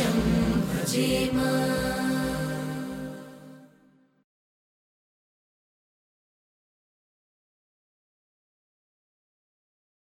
Shambhajima